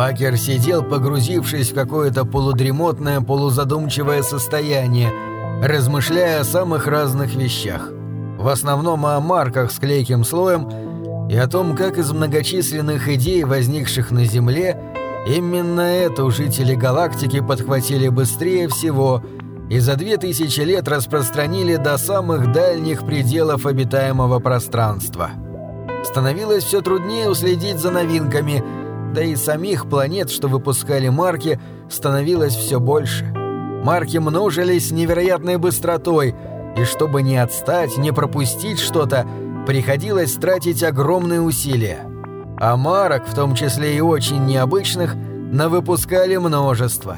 Пакер сидел, погрузившись в какое-то полудремотное, полузадумчивое состояние, размышляя о самых разных вещах. В основном о марках с клейким слоем и о том, как из многочисленных идей, возникших на Земле, именно эту жители галактики подхватили быстрее всего и за две тысячи лет распространили до самых дальних пределов обитаемого пространства. Становилось все труднее уследить за новинками – да и самих планет, что выпускали марки, становилось все больше. Марки множились невероятной быстротой, и чтобы не отстать, не пропустить что-то, приходилось тратить огромные усилия. А марок, в том числе и очень необычных, навыпускали множество.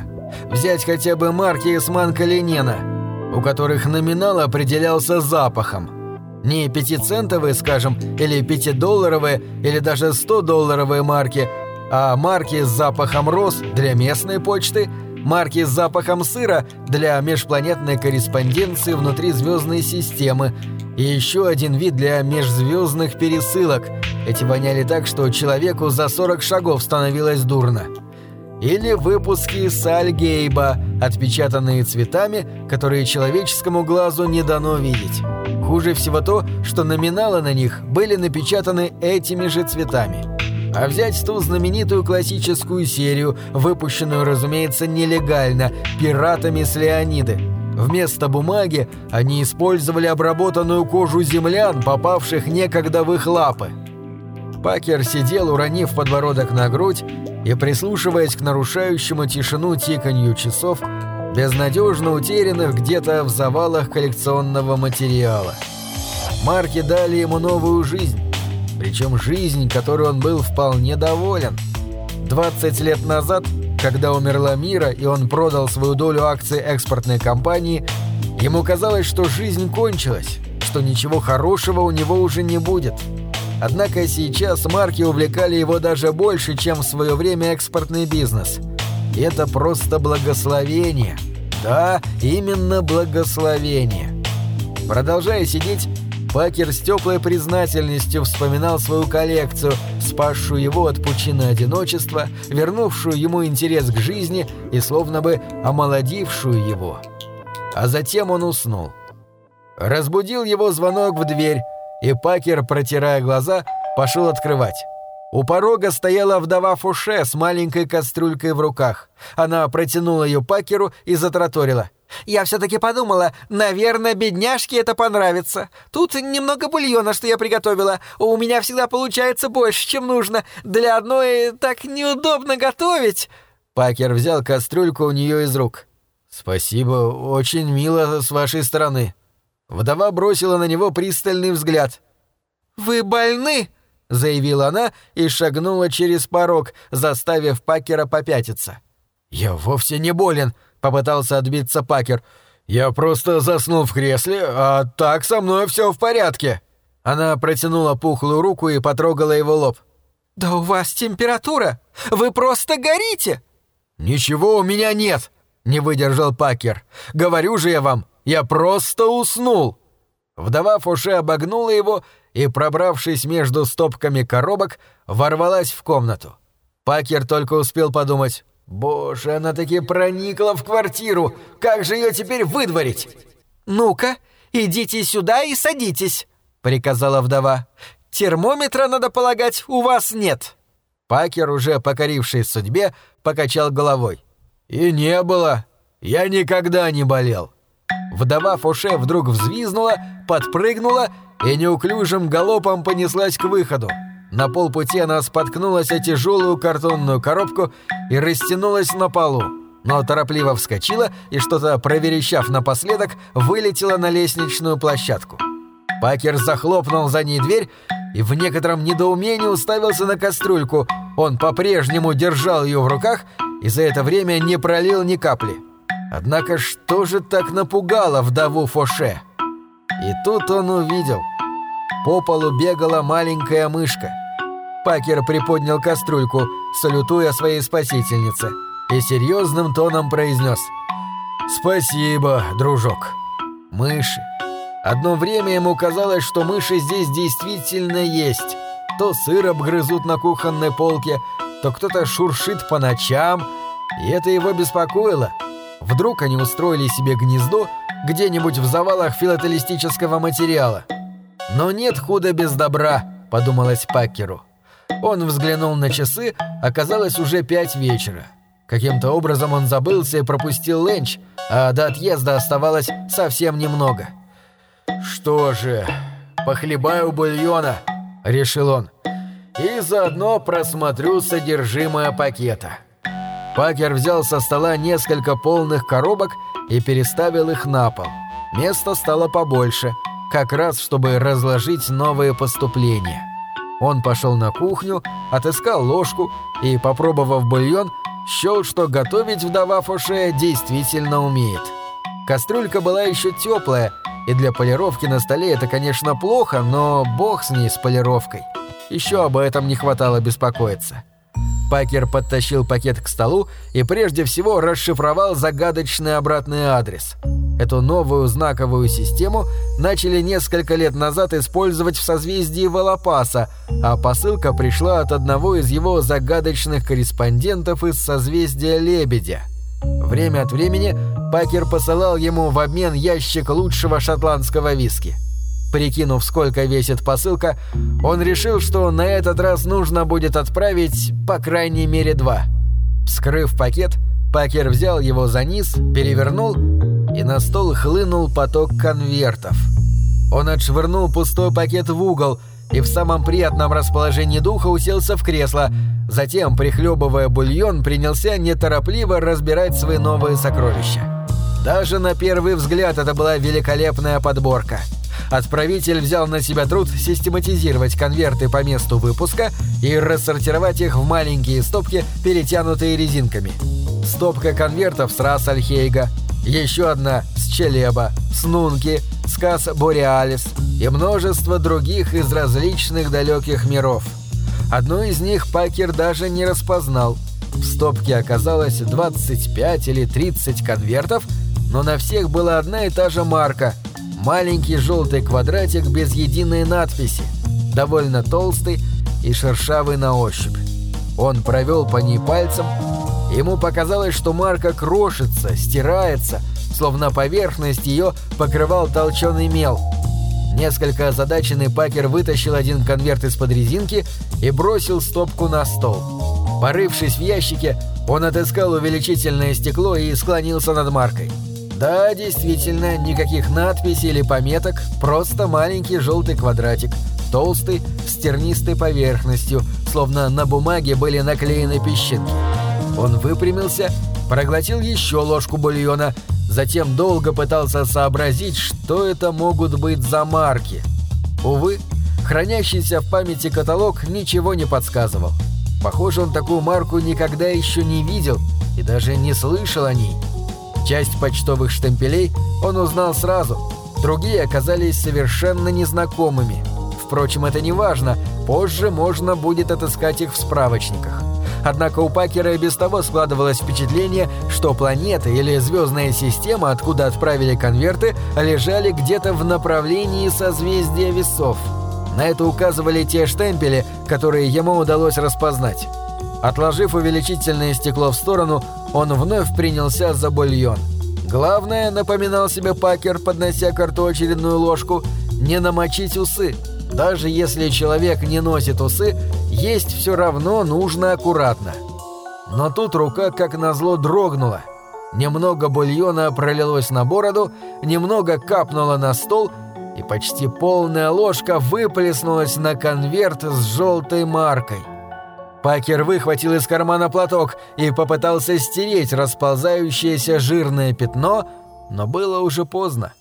Взять хотя бы марки Эсман Калинена, у которых номинал определялся запахом. Не пятицентовые, скажем, или пятидолларовые, или даже 100-долларовые марки – а марки с запахом роз для местной почты, марки с запахом сыра для межпланетной корреспонденции внутри звездной системы и еще один вид для межзвездных пересылок. Эти воняли так, что человеку за 40 шагов становилось дурно. Или выпуски Сальгейба, отпечатанные цветами, которые человеческому глазу не дано видеть. Хуже всего то, что номиналы на них были напечатаны этими же цветами а взять ту знаменитую классическую серию, выпущенную, разумеется, нелегально, пиратами с Леониды. Вместо бумаги они использовали обработанную кожу землян, попавших некогда в их лапы. Пакер сидел, уронив подбородок на грудь и прислушиваясь к нарушающему тишину тиканью часов, безнадежно утерянных где-то в завалах коллекционного материала. Марки дали ему новую жизнь, причем жизнь, которой он был вполне доволен. 20 лет назад, когда умерла Мира и он продал свою долю акций экспортной компании, ему казалось, что жизнь кончилась, что ничего хорошего у него уже не будет. Однако сейчас марки увлекали его даже больше, чем в свое время экспортный бизнес. И это просто благословение. Да, именно благословение. Продолжая сидеть, Пакер с теплой признательностью вспоминал свою коллекцию, спасшую его от пучины одиночества, вернувшую ему интерес к жизни и словно бы омолодившую его. А затем он уснул. Разбудил его звонок в дверь, и Пакер, протирая глаза, пошел открывать. У порога стояла вдова Фуше с маленькой кастрюлькой в руках. Она протянула ее Пакеру и затраторила — я все-таки подумала, наверное, бедняжке это понравится. Тут немного бульона, что я приготовила. У меня всегда получается больше, чем нужно. Для одной так неудобно готовить». Пакер взял кастрюльку у нее из рук. «Спасибо, очень мило с вашей стороны». Вдова бросила на него пристальный взгляд. «Вы больны?» — заявила она и шагнула через порог, заставив Пакера попятиться. «Я вовсе не болен», Попытался отбиться Пакер. «Я просто заснул в кресле, а так со мной все в порядке». Она протянула пухлую руку и потрогала его лоб. «Да у вас температура! Вы просто горите!» «Ничего у меня нет!» — не выдержал Пакер. «Говорю же я вам, я просто уснул!» Вдова Фуше обогнула его и, пробравшись между стопками коробок, ворвалась в комнату. Пакер только успел подумать Боже, она таки проникла в квартиру. Как же ее теперь выдворить? Ну-ка, идите сюда и садитесь, приказала вдова. Термометра, надо полагать, у вас нет. Пакер, уже покоривший судьбе, покачал головой. И не было. Я никогда не болел. Вдова Фуше вдруг взвизнула, подпрыгнула и неуклюжим галопом понеслась к выходу. На полпути она споткнулась о тяжелую картонную коробку и растянулась на полу, но торопливо вскочила и, что-то проверещав напоследок, вылетела на лестничную площадку. Пакер захлопнул за ней дверь и в некотором недоумении уставился на кастрюльку. Он по-прежнему держал ее в руках и за это время не пролил ни капли. Однако что же так напугало вдову Фоше? И тут он увидел. По полу бегала маленькая мышка — Пакер приподнял кастрюльку, салютуя своей спасительнице, и серьезным тоном произнес «Спасибо, дружок». Мыши. Одно время ему казалось, что мыши здесь действительно есть. То сыр обгрызут на кухонной полке, то кто-то шуршит по ночам, и это его беспокоило. Вдруг они устроили себе гнездо где-нибудь в завалах филателистического материала. «Но нет худа без добра», — подумалось Пакеру. Он взглянул на часы, оказалось уже пять вечера. Каким-то образом он забылся и пропустил ленч, а до отъезда оставалось совсем немного. «Что же, похлебаю бульона», — решил он, — «и заодно просмотрю содержимое пакета». Пакер взял со стола несколько полных коробок и переставил их на пол. Место стало побольше, как раз чтобы разложить новые поступления. Он пошел на кухню, отыскал ложку и, попробовав бульон, счел, что готовить вдова Фоше действительно умеет. Кастрюлька была еще теплая, и для полировки на столе это, конечно, плохо, но бог с ней с полировкой. Еще об этом не хватало беспокоиться. Пакер подтащил пакет к столу и прежде всего расшифровал загадочный обратный адрес. Эту новую знаковую систему начали несколько лет назад использовать в созвездии Волопаса, а посылка пришла от одного из его загадочных корреспондентов из созвездия Лебедя. Время от времени Пакер посылал ему в обмен ящик лучшего шотландского виски. Прикинув, сколько весит посылка, он решил, что на этот раз нужно будет отправить по крайней мере два. Вскрыв пакет, Пакер взял его за низ, перевернул, и на стол хлынул поток конвертов. Он отшвырнул пустой пакет в угол и в самом приятном расположении духа уселся в кресло, затем, прихлебывая бульон, принялся неторопливо разбирать свои новые сокровища. Даже на первый взгляд это была великолепная подборка – Отправитель взял на себя труд систематизировать конверты по месту выпуска и рассортировать их в маленькие стопки, перетянутые резинками. Стопка конвертов с рас Альхейга, еще одна с Челеба, с Нунки, с Кас Бореалис и множество других из различных далеких миров. Одну из них Пакер даже не распознал. В стопке оказалось 25 или 30 конвертов, но на всех была одна и та же марка – маленький желтый квадратик без единой надписи, довольно толстый и шершавый на ощупь. Он провел по ней пальцем, ему показалось, что марка крошится, стирается, словно поверхность ее покрывал толченый мел. Несколько озадаченный Пакер вытащил один конверт из-под резинки и бросил стопку на стол. Порывшись в ящике, он отыскал увеличительное стекло и склонился над маркой. Да, действительно, никаких надписей или пометок, просто маленький желтый квадратик, толстый, с тернистой поверхностью, словно на бумаге были наклеены песчинки. Он выпрямился, проглотил еще ложку бульона, затем долго пытался сообразить, что это могут быть за марки. Увы, хранящийся в памяти каталог ничего не подсказывал. Похоже, он такую марку никогда еще не видел и даже не слышал о ней. Часть почтовых штемпелей он узнал сразу, другие оказались совершенно незнакомыми. Впрочем, это не важно, позже можно будет отыскать их в справочниках. Однако у Пакера и без того складывалось впечатление, что планета или звездная система, откуда отправили конверты, лежали где-то в направлении созвездия весов. На это указывали те штемпели, которые ему удалось распознать. Отложив увеличительное стекло в сторону, он вновь принялся за бульон. Главное, напоминал себе Пакер, поднося к рту очередную ложку, не намочить усы. Даже если человек не носит усы, есть все равно нужно аккуратно. Но тут рука как назло дрогнула. Немного бульона пролилось на бороду, немного капнуло на стол, и почти полная ложка выплеснулась на конверт с желтой маркой. Пакер выхватил из кармана платок и попытался стереть расползающееся жирное пятно, но было уже поздно.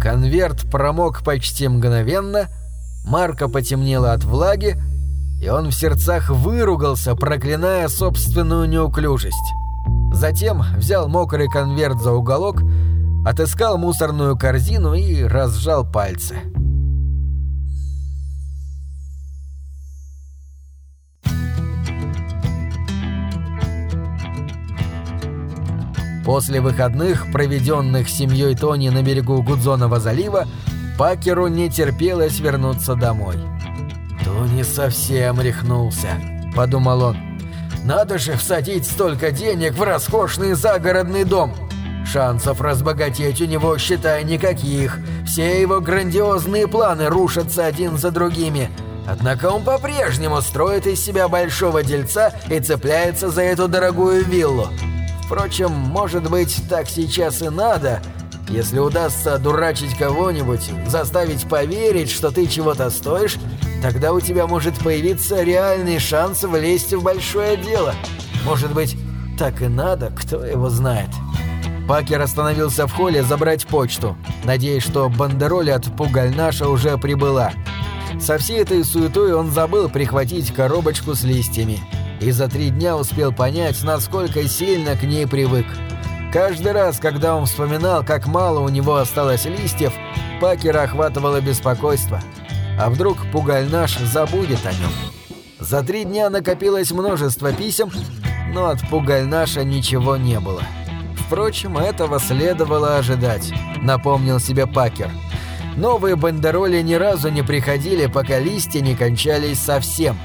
Конверт промок почти мгновенно, марка потемнела от влаги, и он в сердцах выругался, проклиная собственную неуклюжесть. Затем взял мокрый конверт за уголок, отыскал мусорную корзину и разжал пальцы. После выходных, проведенных семьей Тони на берегу Гудзонова залива, Пакеру не терпелось вернуться домой. «Тони совсем рехнулся», — подумал он. Надо же всадить столько денег в роскошный загородный дом. Шансов разбогатеть у него, считай, никаких. Все его грандиозные планы рушатся один за другими. Однако он по-прежнему строит из себя большого дельца и цепляется за эту дорогую виллу. Впрочем, может быть, так сейчас и надо, если удастся дурачить кого-нибудь, заставить поверить, что ты чего-то стоишь, тогда у тебя может появиться реальный шанс влезть в большое дело. Может быть, так и надо, кто его знает. Пакер остановился в холле забрать почту, надеясь, что бандероль от Пугальнаша уже прибыла. Со всей этой суетой он забыл прихватить коробочку с листьями и за три дня успел понять, насколько сильно к ней привык. Каждый раз, когда он вспоминал, как мало у него осталось листьев, Пакера охватывало беспокойство. А вдруг Пугальнаш забудет о нем? За три дня накопилось множество писем, но от Пугальнаша ничего не было. Впрочем, этого следовало ожидать, напомнил себе Пакер. Новые бандероли ни разу не приходили, пока листья не кончались совсем.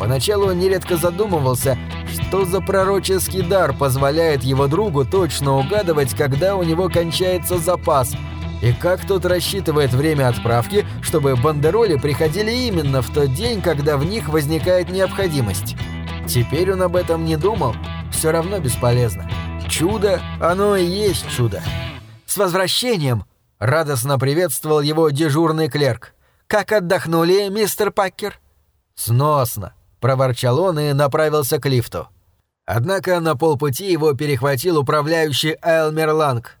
Поначалу он нередко задумывался, что за пророческий дар позволяет его другу точно угадывать, когда у него кончается запас, и как тот рассчитывает время отправки, чтобы бандероли приходили именно в тот день, когда в них возникает необходимость. Теперь он об этом не думал, все равно бесполезно. Чудо, оно и есть чудо. «С возвращением!» — радостно приветствовал его дежурный клерк. «Как отдохнули, мистер Паккер?» «Сносно!» — проворчал он и направился к лифту. Однако на полпути его перехватил управляющий Элмер Ланг.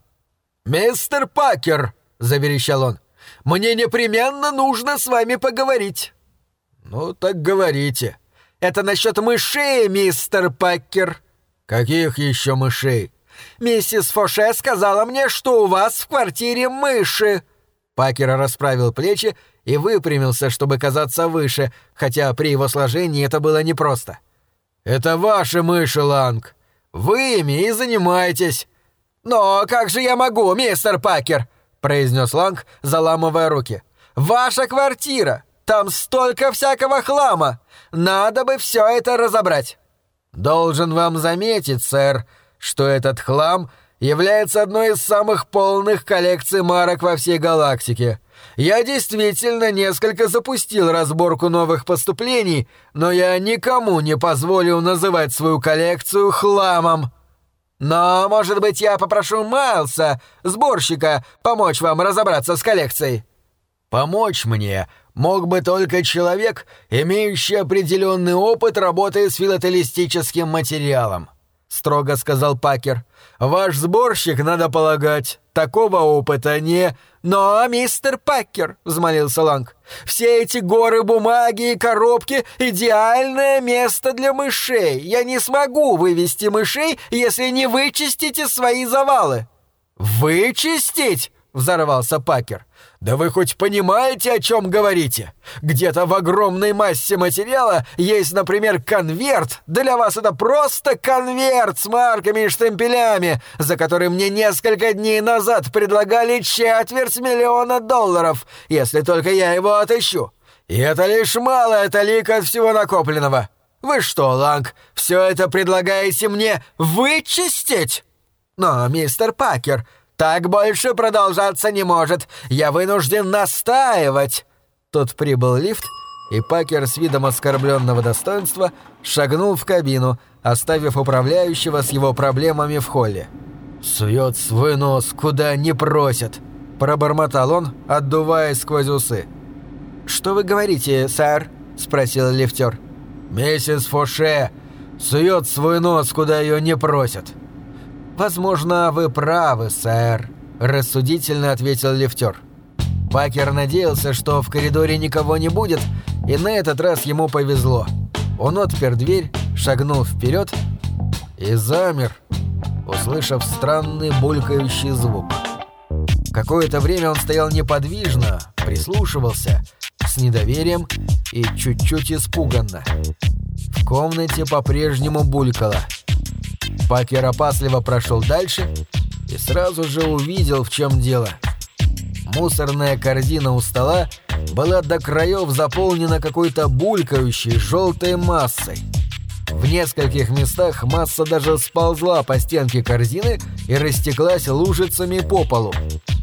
«Мистер Паккер!» — заверещал он. «Мне непременно нужно с вами поговорить». «Ну, так говорите». «Это насчет мышей, мистер Паккер». «Каких еще мышей?» «Миссис Фоше сказала мне, что у вас в квартире мыши». Пакер расправил плечи и выпрямился, чтобы казаться выше, хотя при его сложении это было непросто. «Это ваши мыши, Ланг. Вы ими и занимаетесь». «Но как же я могу, мистер Пакер?» — произнес Ланг, заламывая руки. «Ваша квартира! Там столько всякого хлама! Надо бы все это разобрать!» «Должен вам заметить, сэр, что этот хлам является одной из самых полных коллекций марок во всей галактике. Я действительно несколько запустил разборку новых поступлений, но я никому не позволю называть свою коллекцию хламом. Но, может быть, я попрошу Майлса, сборщика, помочь вам разобраться с коллекцией. Помочь мне мог бы только человек, имеющий определенный опыт работы с филателистическим материалом, строго сказал Пакер. Ваш сборщик, надо полагать, такого опыта не... Но, мистер Пакер, взмолился Ланг, все эти горы бумаги и коробки — идеальное место для мышей. Я не смогу вывести мышей, если не вычистите свои завалы. Вычистить? Взорвался Пакер. Да вы хоть понимаете, о чем говорите? Где-то в огромной массе материала есть, например, конверт. Для вас это просто конверт с марками и штемпелями, за который мне несколько дней назад предлагали четверть миллиона долларов, если только я его отыщу. И это лишь малая талика от всего накопленного. Вы что, Ланг, все это предлагаете мне вычистить? Но, мистер Пакер, так больше продолжаться не может. Я вынужден настаивать. Тут прибыл лифт, и Пакер с видом оскорбленного достоинства шагнул в кабину, оставив управляющего с его проблемами в холле. «Сует свой нос, куда не просят», – пробормотал он, отдуваясь сквозь усы. «Что вы говорите, сэр?» – спросил лифтер. «Миссис Фоше сует свой нос, куда ее не просят. «Возможно, вы правы, сэр», – рассудительно ответил лифтер. Пакер надеялся, что в коридоре никого не будет, и на этот раз ему повезло. Он отпер дверь, шагнул вперед и замер, услышав странный булькающий звук. Какое-то время он стоял неподвижно, прислушивался, с недоверием и чуть-чуть испуганно. В комнате по-прежнему булькало – Пакер опасливо прошел дальше и сразу же увидел, в чем дело. Мусорная корзина у стола была до краев заполнена какой-то булькающей желтой массой. В нескольких местах масса даже сползла по стенке корзины и растеклась лужицами по полу.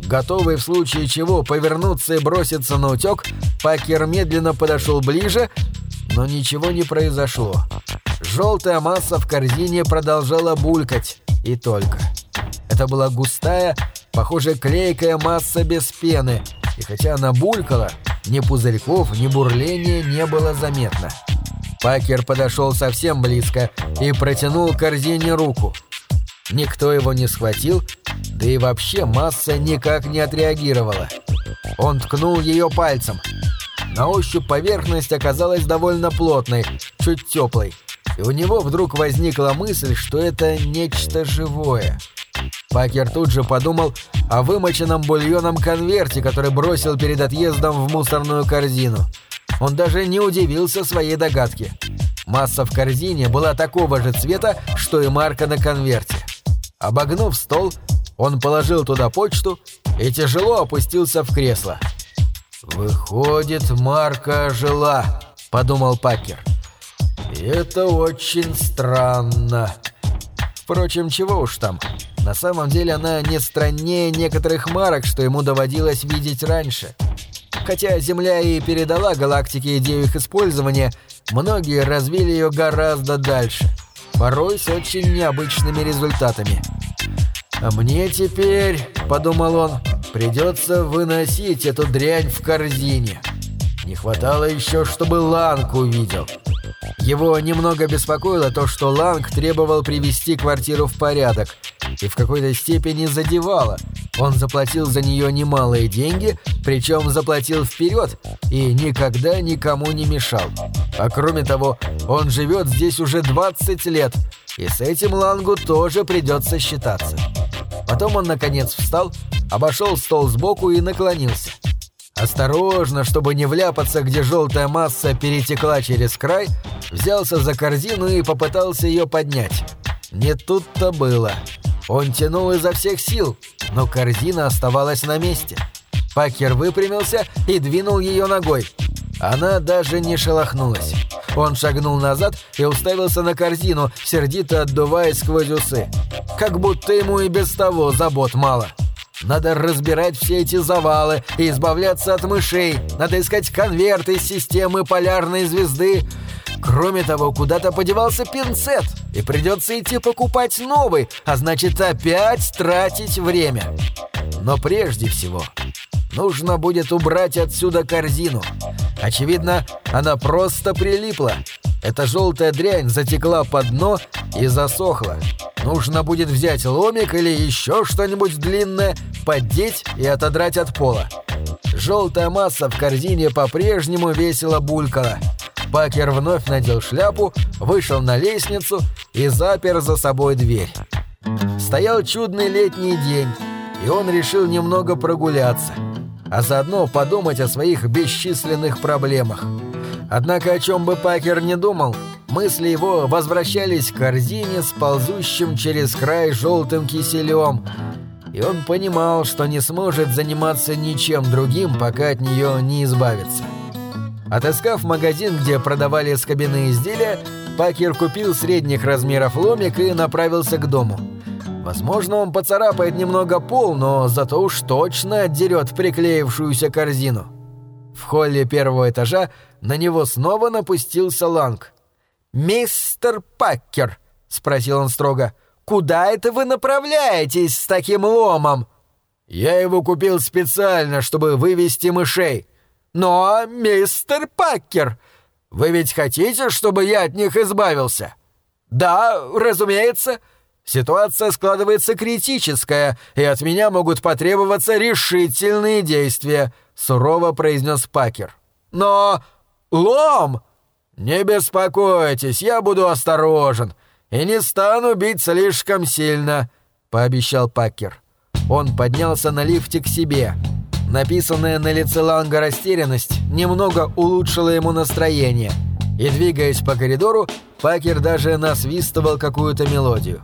Готовый в случае чего повернуться и броситься на утек, Пакер медленно подошел ближе, но ничего не произошло. Желтая масса в корзине продолжала булькать, и только. Это была густая, похоже, клейкая масса без пены, и хотя она булькала, ни пузырьков, ни бурления не было заметно. Пакер подошел совсем близко и протянул корзине руку. Никто его не схватил, да и вообще масса никак не отреагировала. Он ткнул ее пальцем. На ощупь поверхность оказалась довольно плотной, чуть теплой, и у него вдруг возникла мысль, что это нечто живое. Пакер тут же подумал о вымоченном бульоном конверте, который бросил перед отъездом в мусорную корзину. Он даже не удивился своей догадке. Масса в корзине была такого же цвета, что и марка на конверте. Обогнув стол, он положил туда почту и тяжело опустился в кресло. «Выходит, Марка жила», — подумал Пакер. «И это очень странно. Впрочем, чего уж там. На самом деле она не страннее некоторых марок, что ему доводилось видеть раньше. Хотя Земля и передала галактике идею их использования, многие развили ее гораздо дальше, порой с очень необычными результатами. «А мне теперь, — подумал он, — придется выносить эту дрянь в корзине. Не хватало еще, чтобы Ланг увидел». Его немного беспокоило то, что Ланг требовал привести квартиру в порядок, и в какой-то степени задевало. Он заплатил за нее немалые деньги, причем заплатил вперед и никогда никому не мешал. А кроме того, он живет здесь уже 20 лет, и с этим Лангу тоже придется считаться. Потом он наконец встал, обошел стол сбоку и наклонился. Осторожно, чтобы не вляпаться, где желтая масса перетекла через край, взялся за корзину и попытался ее поднять. Не тут-то было. Он тянул изо всех сил, но корзина оставалась на месте. Пакер выпрямился и двинул ее ногой. Она даже не шелохнулась. Он шагнул назад и уставился на корзину, сердито отдуваясь сквозь усы. Как будто ему и без того забот мало. — надо разбирать все эти завалы и избавляться от мышей. Надо искать конверты из системы полярной звезды. Кроме того, куда-то подевался пинцет, и придется идти покупать новый, а значит опять тратить время. Но прежде всего, нужно будет убрать отсюда корзину. Очевидно, она просто прилипла. Эта желтая дрянь затекла под дно и засохла. Нужно будет взять ломик или еще что-нибудь длинное, поддеть и отодрать от пола. Желтая масса в корзине по-прежнему весело булькала. Пакер вновь надел шляпу, вышел на лестницу и запер за собой дверь. Стоял чудный летний день, и он решил немного прогуляться, а заодно подумать о своих бесчисленных проблемах. Однако о чем бы Пакер не думал, мысли его возвращались к корзине с ползущим через край желтым киселем, и он понимал, что не сможет заниматься ничем другим, пока от нее не избавится. Отыскав магазин, где продавали скобяные изделия, Пакер купил средних размеров ломик и направился к дому. Возможно, он поцарапает немного пол, но зато уж точно отдерет приклеившуюся корзину. В холле первого этажа на него снова напустился Ланг. «Мистер Пакер», — спросил он строго, — «куда это вы направляетесь с таким ломом?» «Я его купил специально, чтобы вывести мышей». «Но, мистер Пакер, вы ведь хотите, чтобы я от них избавился?» «Да, разумеется. Ситуация складывается критическая, и от меня могут потребоваться решительные действия», — сурово произнес Пакер. «Но... лом!» «Не беспокойтесь, я буду осторожен и не стану бить слишком сильно», — пообещал Пакер. Он поднялся на лифте к себе. Написанная на лице Ланга растерянность немного улучшила ему настроение, и, двигаясь по коридору, Пакер даже насвистывал какую-то мелодию.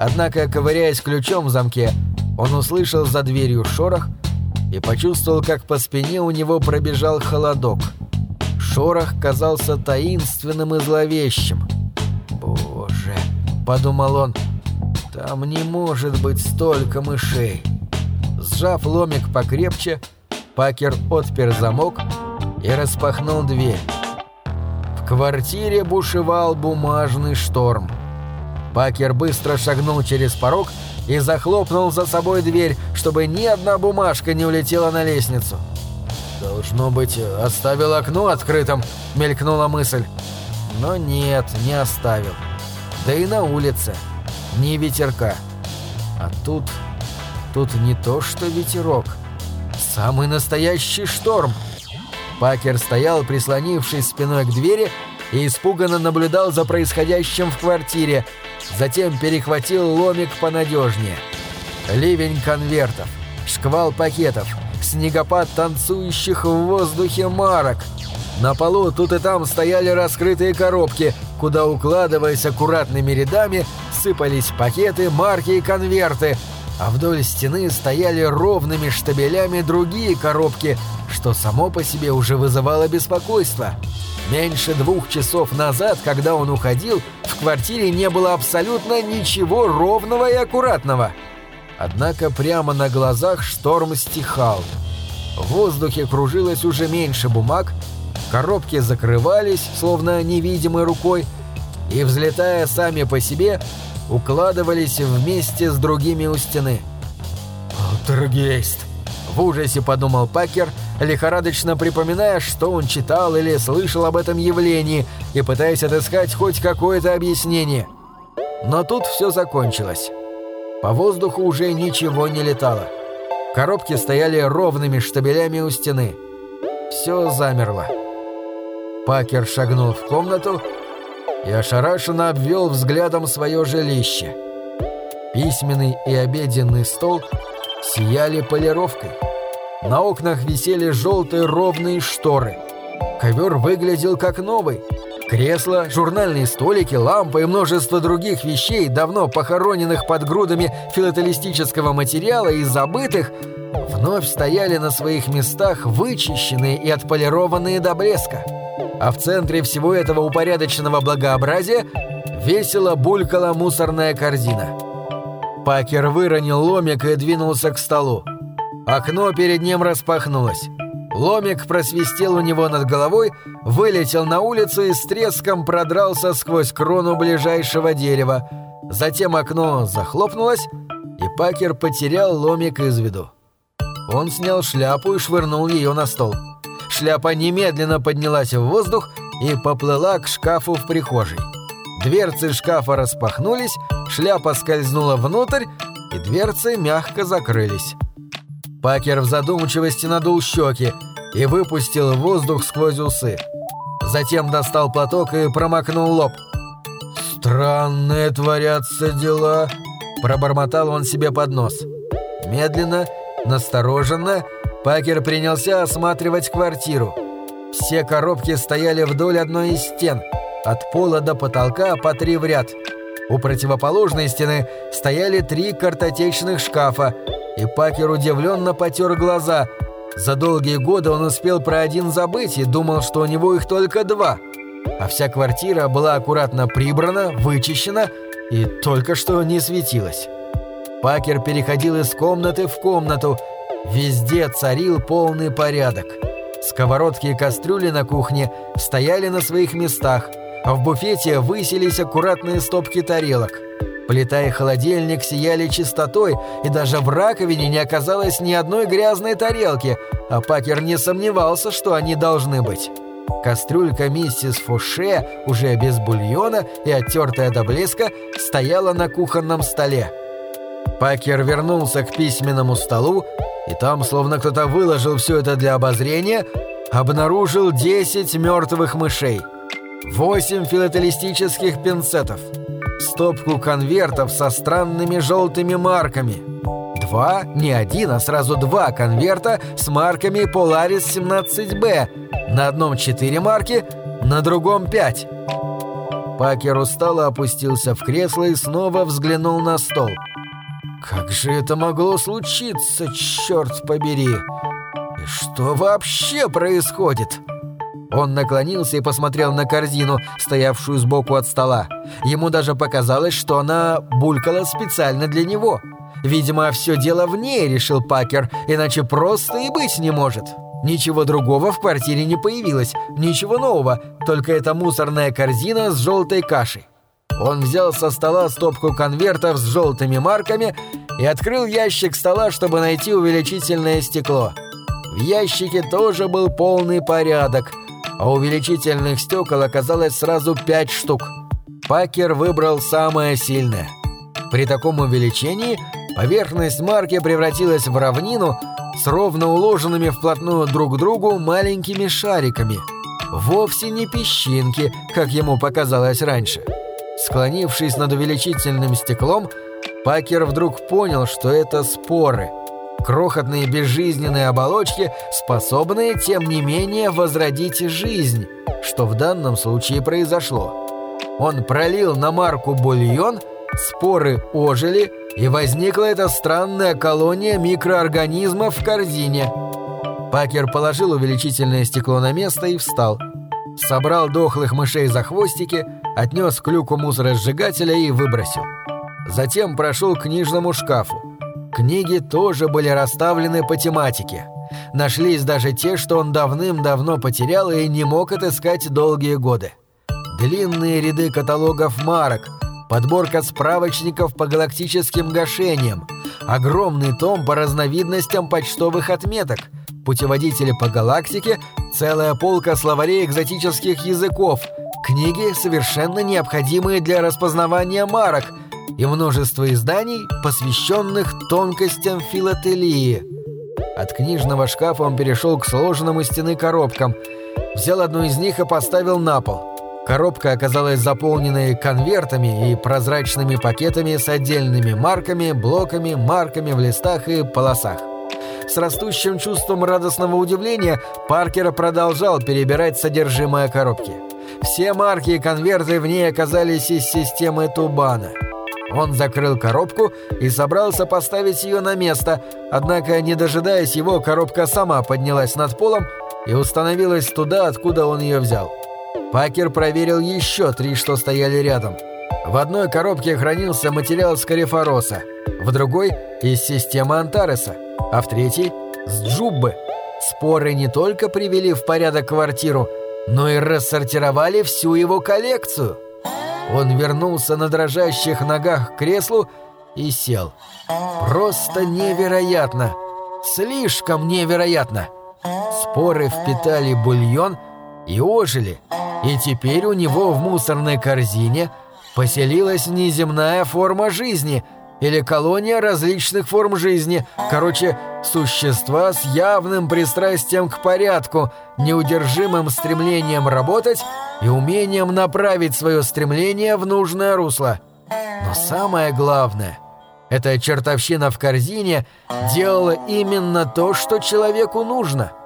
Однако, ковыряясь ключом в замке, он услышал за дверью шорох и почувствовал, как по спине у него пробежал холодок — Шорох казался таинственным и зловещим. подумал он. «Там не может быть столько мышей». Сжав ломик покрепче, Пакер отпер замок и распахнул дверь. В квартире бушевал бумажный шторм. Пакер быстро шагнул через порог и захлопнул за собой дверь, чтобы ни одна бумажка не улетела на лестницу. «Должно быть, оставил окно открытым», — мелькнула мысль. Но нет, не оставил. Да и на улице. Ни ветерка. А тут... Тут не то что ветерок. Самый настоящий шторм. Пакер стоял, прислонившись спиной к двери, и испуганно наблюдал за происходящим в квартире, затем перехватил ломик понадежнее. Ливень конвертов, шквал пакетов, снегопад танцующих в воздухе марок. На полу тут и там стояли раскрытые коробки, куда, укладываясь аккуратными рядами, сыпались пакеты, марки и конверты, а вдоль стены стояли ровными штабелями другие коробки, что само по себе уже вызывало беспокойство. Меньше двух часов назад, когда он уходил, в квартире не было абсолютно ничего ровного и аккуратного. Однако прямо на глазах шторм стихал. В воздухе кружилось уже меньше бумаг, коробки закрывались, словно невидимой рукой, и, взлетая сами по себе, укладывались вместе с другими у стены. «Полтергейст!» — в ужасе подумал Пакер, лихорадочно припоминая, что он читал или слышал об этом явлении и пытаясь отыскать хоть какое-то объяснение. Но тут все закончилось. По воздуху уже ничего не летало. Коробки стояли ровными штабелями у стены. Все замерло. Пакер шагнул в комнату и ошарашенно обвел взглядом свое жилище. Письменный и обеденный стол сияли полировкой. На окнах висели желтые ровные шторы. Ковер выглядел как новый. Кресла, журнальные столики, лампы и множество других вещей, давно похороненных под грудами филателистического материала и забытых, вновь стояли на своих местах вычищенные и отполированные до блеска а в центре всего этого упорядоченного благообразия весело булькала мусорная корзина. Пакер выронил ломик и двинулся к столу. Окно перед ним распахнулось. Ломик просвистел у него над головой, вылетел на улицу и с треском продрался сквозь крону ближайшего дерева. Затем окно захлопнулось, и Пакер потерял ломик из виду. Он снял шляпу и швырнул ее на стол. Шляпа немедленно поднялась в воздух и поплыла к шкафу в прихожей. Дверцы шкафа распахнулись, шляпа скользнула внутрь, и дверцы мягко закрылись. Пакер в задумчивости надул щеки и выпустил воздух сквозь усы. Затем достал платок и промокнул лоб. «Странные творятся дела», – пробормотал он себе под нос. Медленно, настороженно – Пакер принялся осматривать квартиру. Все коробки стояли вдоль одной из стен, от пола до потолка по три в ряд. У противоположной стены стояли три картотечных шкафа, и Пакер удивленно потер глаза. За долгие годы он успел про один забыть и думал, что у него их только два. А вся квартира была аккуратно прибрана, вычищена и только что не светилась. Пакер переходил из комнаты в комнату, Везде царил полный порядок. Сковородки и кастрюли на кухне стояли на своих местах, а в буфете высились аккуратные стопки тарелок. Плита и холодильник сияли чистотой, и даже в раковине не оказалось ни одной грязной тарелки, а Пакер не сомневался, что они должны быть. Кастрюлька миссис Фуше, уже без бульона и оттертая до блеска, стояла на кухонном столе. Пакер вернулся к письменному столу и там, словно кто-то выложил все это для обозрения, обнаружил 10 мертвых мышей, 8 филателистических пинцетов, стопку конвертов со странными желтыми марками, два, не один, а сразу два конверта с марками Polaris 17B, на одном 4 марки, на другом 5. Пакер устало опустился в кресло и снова взглянул на стол – как же это могло случиться, черт побери? И что вообще происходит? Он наклонился и посмотрел на корзину, стоявшую сбоку от стола. Ему даже показалось, что она булькала специально для него. Видимо, все дело в ней, решил Пакер, иначе просто и быть не может. Ничего другого в квартире не появилось, ничего нового, только эта мусорная корзина с желтой кашей. Он взял со стола стопку конвертов с желтыми марками и открыл ящик стола, чтобы найти увеличительное стекло. В ящике тоже был полный порядок, а увеличительных стекол оказалось сразу пять штук. Пакер выбрал самое сильное. При таком увеличении поверхность марки превратилась в равнину с ровно уложенными вплотную друг к другу маленькими шариками. Вовсе не песчинки, как ему показалось раньше. Склонившись над увеличительным стеклом, Пакер вдруг понял, что это споры. Крохотные безжизненные оболочки, способные, тем не менее, возродить жизнь, что в данном случае произошло. Он пролил на марку бульон, споры ожили, и возникла эта странная колония микроорганизмов в корзине. Пакер положил увеличительное стекло на место и встал. Собрал дохлых мышей за хвостики, отнес к люку мусоросжигателя и выбросил. Затем прошел к книжному шкафу. Книги тоже были расставлены по тематике. Нашлись даже те, что он давным-давно потерял и не мог отыскать долгие годы. Длинные ряды каталогов марок, подборка справочников по галактическим гашениям, огромный том по разновидностям почтовых отметок, путеводители по галактике, целая полка словарей экзотических языков, книги, совершенно необходимые для распознавания марок – и множество изданий, посвященных тонкостям филателии. От книжного шкафа он перешел к сложенным у стены коробкам, взял одну из них и поставил на пол. Коробка оказалась заполненной конвертами и прозрачными пакетами с отдельными марками, блоками, марками в листах и полосах. С растущим чувством радостного удивления Паркер продолжал перебирать содержимое коробки. Все марки и конверты в ней оказались из системы Тубана – он закрыл коробку и собрался поставить ее на место, однако, не дожидаясь его, коробка сама поднялась над полом и установилась туда, откуда он ее взял. Пакер проверил еще три, что стояли рядом. В одной коробке хранился материал с Карифороса, в другой – из системы Антареса, а в третьей – с Джуббы. Споры не только привели в порядок квартиру, но и рассортировали всю его коллекцию – он вернулся на дрожащих ногах к креслу и сел. Просто невероятно! Слишком невероятно! Споры впитали бульон и ожили, и теперь у него в мусорной корзине поселилась неземная форма жизни – или колония различных форм жизни. Короче, существа с явным пристрастием к порядку, неудержимым стремлением работать и умением направить свое стремление в нужное русло. Но самое главное, эта чертовщина в корзине делала именно то, что человеку нужно –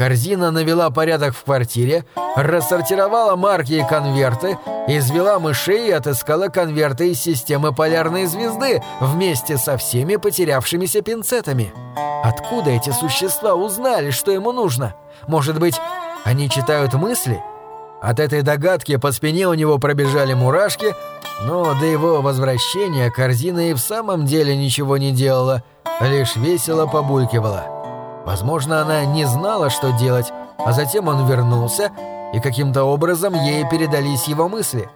Корзина навела порядок в квартире, рассортировала марки и конверты, извела мышей и отыскала конверты из системы полярной звезды вместе со всеми потерявшимися пинцетами. Откуда эти существа узнали, что ему нужно? Может быть, они читают мысли? От этой догадки по спине у него пробежали мурашки, но до его возвращения корзина и в самом деле ничего не делала, лишь весело побулькивала. Возможно, она не знала, что делать, а затем он вернулся, и каким-то образом ей передались его мысли.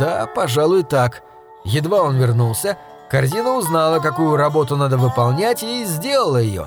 Да, пожалуй, так. Едва он вернулся, корзина узнала, какую работу надо выполнять, и сделала ее.